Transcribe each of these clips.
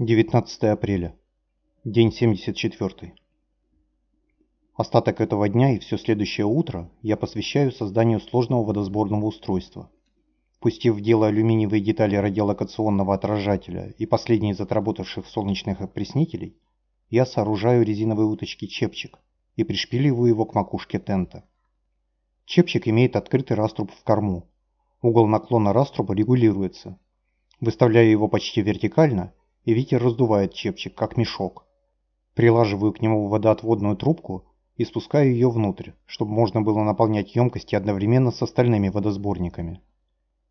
19 апреля. День 74. Остаток этого дня и все следующее утро я посвящаю созданию сложного водосборного устройства. Пустив в дело алюминиевые детали радиолокационного отражателя и последние из отработавших солнечных опреснителей, я сооружаю резиновые уточки чепчик и пришпиливаю его к макушке тента. Чепчик имеет открытый раструб в корму. Угол наклона раструба регулируется. Выставляю его почти вертикально, и ветер раздувает чепчик, как мешок. Прилаживаю к нему водоотводную трубку и спускаю ее внутрь, чтобы можно было наполнять емкости одновременно с остальными водосборниками.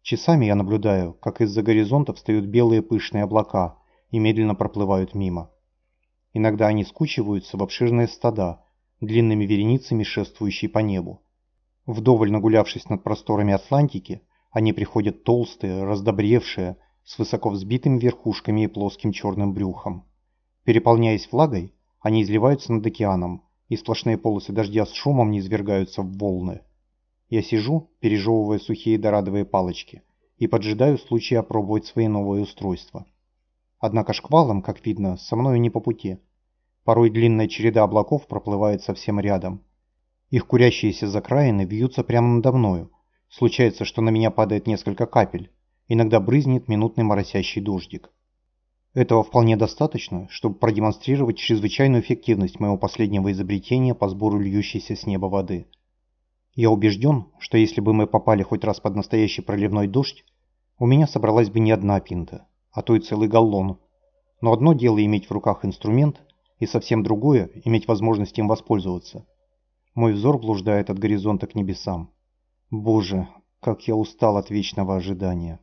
Часами я наблюдаю, как из-за горизонта встают белые пышные облака и медленно проплывают мимо. Иногда они скучиваются в обширные стада, длинными вереницами шествующие по небу. Вдоволь нагулявшись над просторами Атлантики, они приходят толстые, раздобревшие, с высоко взбитыми верхушками и плоским черным брюхом. Переполняясь влагой, они изливаются над океаном, и сплошные полосы дождя с шумом низвергаются в волны. Я сижу, пережевывая сухие дорадовые палочки, и поджидаю случая опробовать свои новые устройства. Однако шквалом, как видно, со мною не по пути. Порой длинная череда облаков проплывает совсем рядом. Их курящиеся закраины вьются прямо надо мною. Случается, что на меня падает несколько капель, иногда брызнет минутный моросящий дождик. Этого вполне достаточно, чтобы продемонстрировать чрезвычайную эффективность моего последнего изобретения по сбору льющейся с неба воды. Я убежден, что если бы мы попали хоть раз под настоящий проливной дождь, у меня собралась бы не одна пинта, а то и целый галлон. Но одно дело иметь в руках инструмент, и совсем другое – иметь возможность им воспользоваться. Мой взор блуждает от горизонта к небесам. Боже, как я устал от вечного ожидания.